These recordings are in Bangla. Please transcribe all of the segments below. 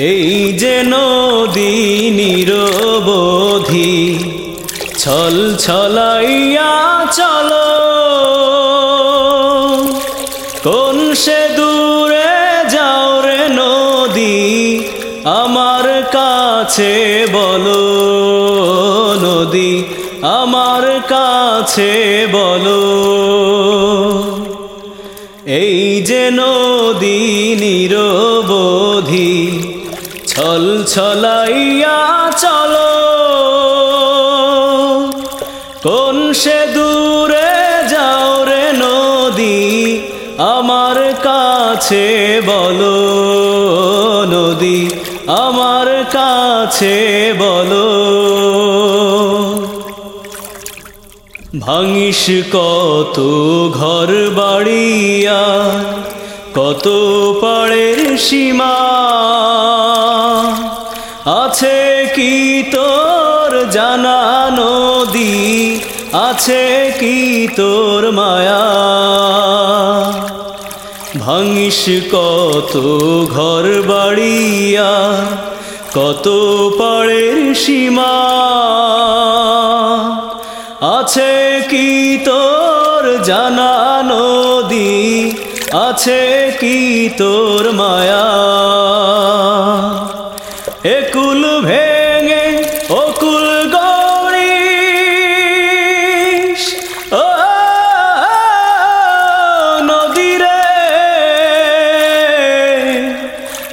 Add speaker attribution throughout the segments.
Speaker 1: এই যে নদী নিরবধি ছল ছলাইয়া চলো। কোন সে দূরে যাও রে নদী, আমার কাছে বলো নদী, আমার কাছে বলো। এই যে নদী নিরবধি ছল ছলাইয়া চলো। কোন সে দূরে যাও রে নদী? আমার কাছে বলো নদী, আমার কাছে বলো। ভাঙিস কত ঘর বাড়িয়া কত পাড়ের সীমা? আছে কি তোর জানা নদী? আছে কি তোর মায়া? ভাঙিস কত ঘর বাড়িয়া, কত পাড়ের সীমা? আছে কি তোর জানা নদী? আছে কি তোর মায়া? একুল ভেঙে অকুল গৌরীশ ও, নদীরে।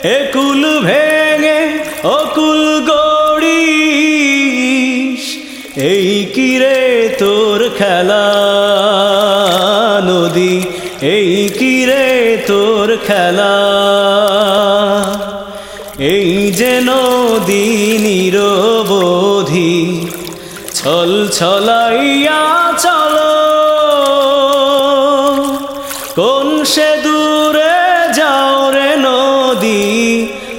Speaker 1: একুল ভেঙে অকুল গৌরীশ এই কিরে তোর খেলা নদী? এই তোর খেলা। এই যে নদী নিরবধি ছল ছলাইয়া চলো। কোন সে দূরে যাও রে নদী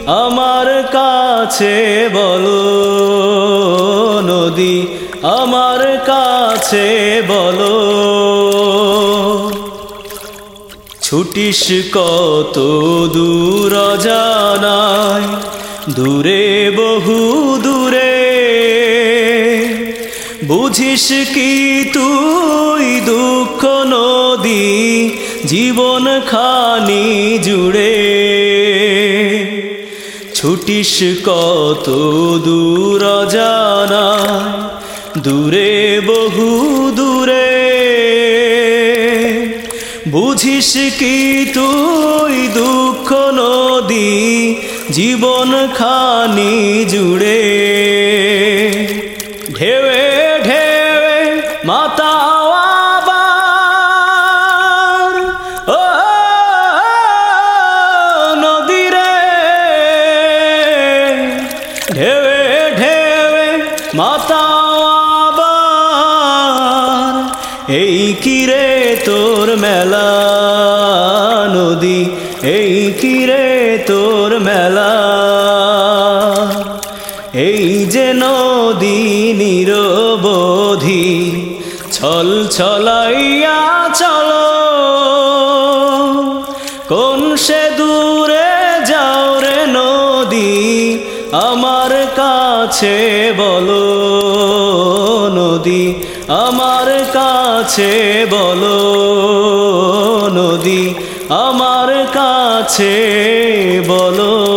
Speaker 1: আমার কাছে বলো। নদী আমার কাছে বলো। ছুটিস কত দূর জানায় দূরে বহু দূরে। বুঝিস কি তুই দুঃখ নদী জীবন খানি জুড়ে? ছুটিস কত দূর জানায় দূরে বহু দূরে। বুঝিস কি তুই দুঃখ নদী জীবন খানি জুড়ে? ঢেবে ঢেবে মাতা ঢেবে ঢেবে মাতা এই কিরে তোর মেলা তোর মেলা। এই যে নদী নিরবধি, ছল ছলাইয়া চলো। কোন সে দূরে যাও রে নদী, আমার কাছে বলো। নদী, আমার কাছে বলো। নদী, আমার কাছে বলো।